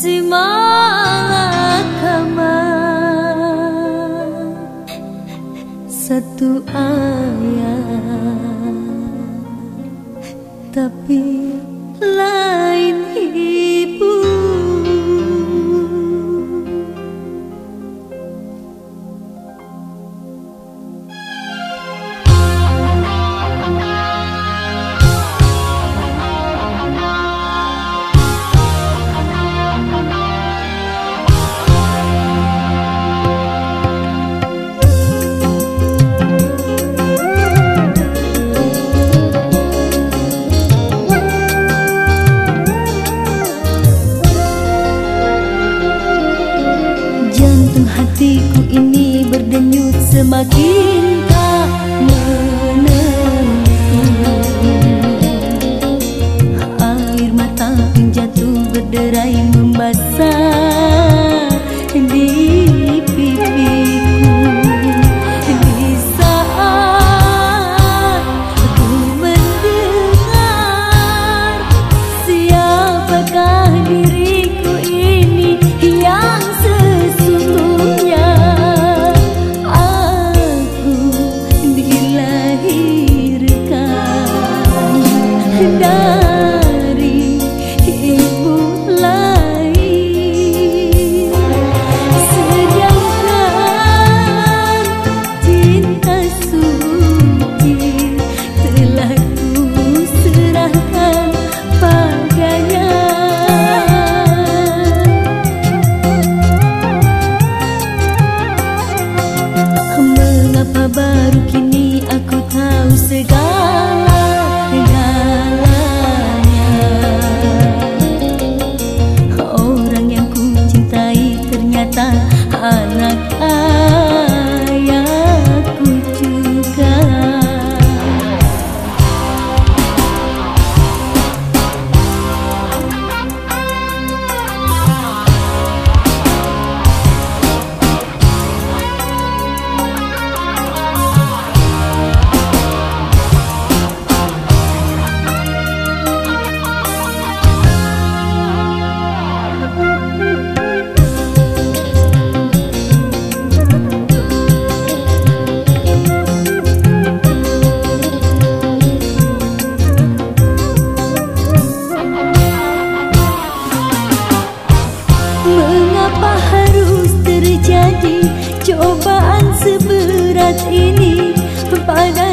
si malakama satu ayat tapi lain hidup. Music seberat ini kepada.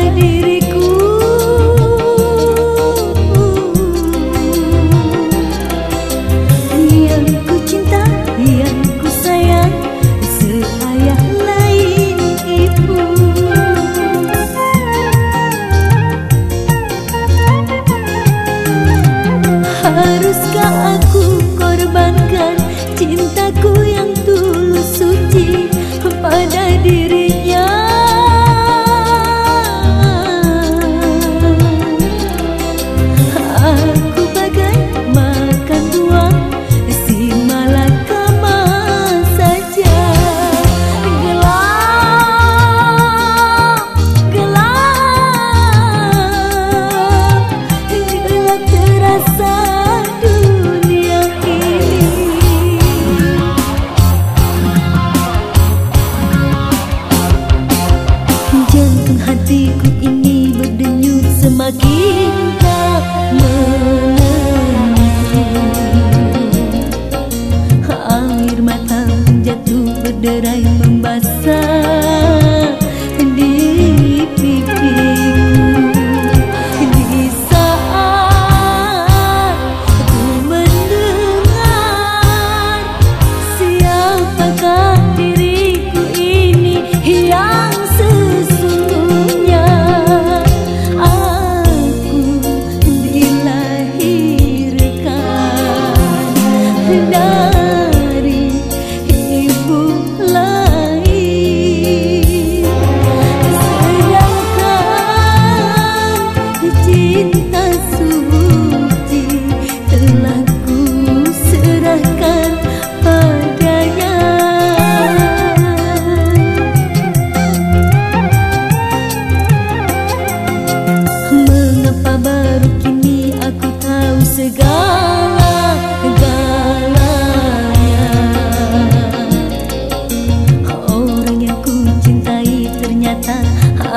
Semakin tak menentu Air mata jatuh berderai membasah.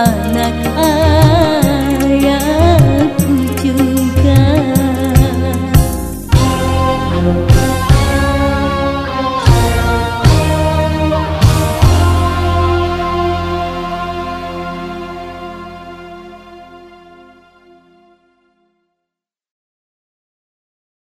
anak-anak